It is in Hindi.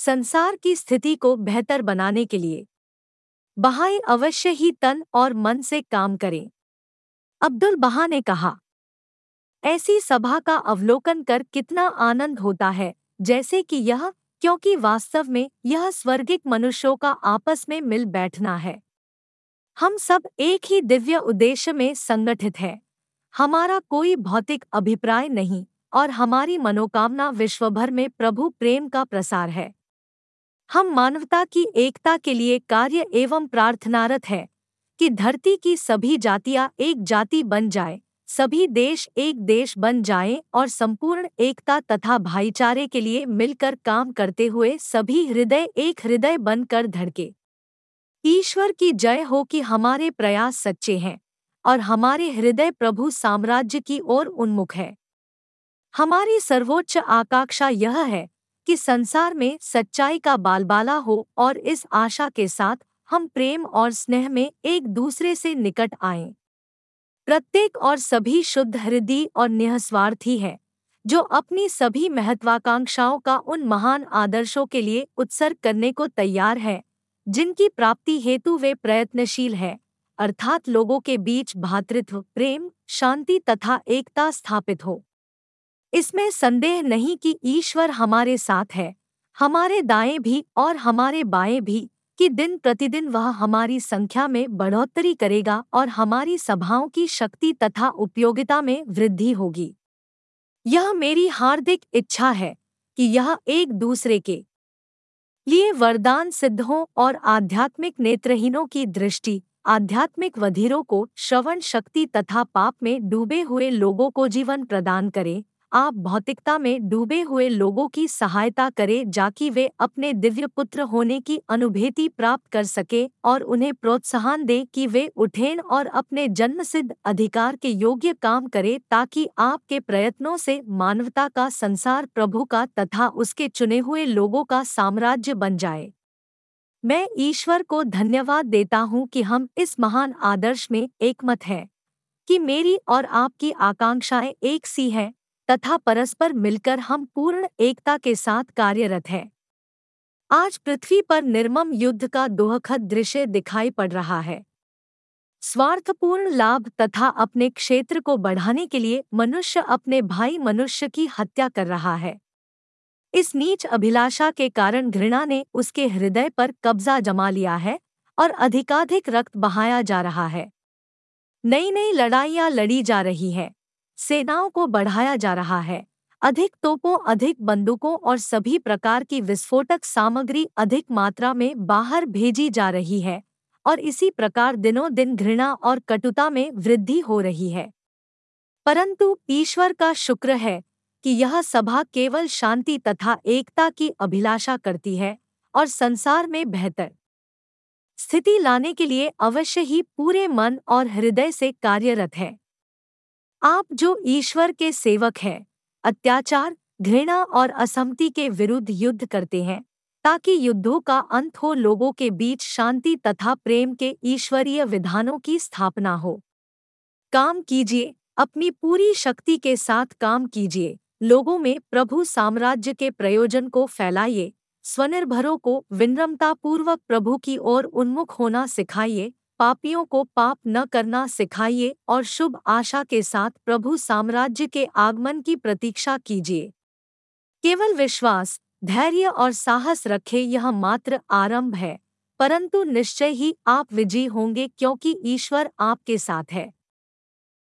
संसार की स्थिति को बेहतर बनाने के लिए। बहाई अवश्य ही तन और मन से काम करें। अब्दुल बहा ने कहा, ऐसी सभा का अवलोकन कर कितना आनंद होता है, जैसे कि यह, क्योंकि वास्तव में यह स्वर्गिक मनुष्यों का आपस में मिल बैठना है। हम सब एक ही दिव्य उद्देश्य में संगठित हैं। हमारा कोई भौतिक अभिप्राय नहीं, और हमारी मनोकामना विश्वभर में प्रभु प्रेम का प्रसार है। हम मानवता की एकता के लिए कार्य एवं प्रार्थनारत है कि धरती की सभी जातियाँ एक जाति बन जाए, सभी देश एक देश बन जाएँ और संपूर्ण एकता तथा भाईचारे के लिए मिलकर काम करते हुए सभी हृदय एक हृदय बनकर धड़के। ईश्वर की जय हो कि हमारे प्रयास सच्चे हैं और हमारे हृदय प्रभु साम्राज्य की ओर उन्मुख है। हमारी सर्वोच्च आकांक्षा यह है कि संसार में सच्चाई का बालबाला हो और इस आशा के साथ हम प्रेम और स्नेह में एक दूसरे से निकट आए। प्रत्येक और सभी शुद्ध हृदय और निःस्वार्थी है, जो अपनी सभी महत्वाकांक्षाओं का उन महान आदर्शों के लिए उत्सर्ग करने को तैयार है, जिनकी प्राप्ति हेतु वे प्रयत्नशील है, अर्थात लोगों के बीच भातृत्व, प्रेम, शांति तथा एकता स्थापित हो। इसमें संदेह नहीं कि ईश्वर हमारे साथ है, हमारे दाएँ भी और हमारे बाएँ भी, कि दिन प्रतिदिन वह हमारी संख्या में बढ़ोतरी करेगा और हमारी सभाओं की शक्ति तथा उपयोगिता में वृद्धि होगी। यह मेरी हार्दिक इच्छा है कि यह एक दूसरे के लिए वरदान सिद्धों और आध्यात्मिक नेत्रहीनों की दृष्टि, आध्यात्मिक वधिरों को श्रवण शक्ति तथा पाप में डूबे हुए लोगों को जीवन प्रदान करे। आप भौतिकता में डूबे हुए लोगों की सहायता करें जाकि वे अपने दिव्य पुत्र होने की अनुभूति प्राप्त कर सके और उन्हें प्रोत्साहन दें कि वे उठें और अपने जन्मसिद्ध अधिकार के योग्य काम करें ताकि आपके प्रयत्नों से मानवता का संसार प्रभु का तथा उसके चुने हुए लोगों का साम्राज्य बन जाए। मैं ईश्वर को धन्यवाद देता हूँ कि हम इस महान आदर्श में एकमत हैं, कि मेरी और आपकी आकांक्षाएँ एक सी हैं। तथा परस्पर मिलकर हम पूर्ण एकता के साथ कार्यरत हैं। आज पृथ्वी पर निर्मम युद्ध का दोहखद दृश्य दिखाई पड़ रहा है। स्वार्थपूर्ण लाभ तथा अपने क्षेत्र को बढ़ाने के लिए मनुष्य अपने भाई मनुष्य की हत्या कर रहा है। इस नीच अभिलाषा के कारण घृणा ने उसके हृदय पर कब्जा जमा लिया है और अधिकाधिक रक्त बहाया जा रहा है। नई नई लड़ाइयाँ लड़ी जा रही है। सेनाओं को बढ़ाया जा रहा है। अधिक तोपों, अधिक बंदूकों और सभी प्रकार की विस्फोटक सामग्री अधिक मात्रा में बाहर भेजी जा रही है और इसी प्रकार दिनों दिन घृणा और कटुता में वृद्धि हो रही है। परंतु ईश्वर का शुक्र है कि यह सभा केवल शांति तथा एकता की अभिलाषा करती है और संसार में बेहतर। स्थिति लाने के लिए अवश्य ही पूरे मन और हृदय से कार्यरत है। आप जो ईश्वर के सेवक हैं, अत्याचार, घृणा और असमति के विरुद्ध युद्ध करते हैं, ताकि युद्धों का अंत हो, लोगों के बीच शांति तथा प्रेम के ईश्वरीय विधानों की स्थापना हो। काम कीजिए, अपनी पूरी शक्ति के साथ काम कीजिए, लोगों में प्रभु साम्राज्य के प्रयोजन को फैलाइए, स्वनिर्भरों को विनम्रतापूर्वक प्रभु की ओर उन्मुख होना सिखाइए पापियों को पाप न करना सिखाइए और शुभ आशा के साथ प्रभु साम्राज्य के आगमन की प्रतीक्षा कीजिए। केवल विश्वास, धैर्य और साहस रखे यह मात्र आरंभ है, परंतु निश्चय ही आप विजयी होंगे क्योंकि ईश्वर आपके साथ है।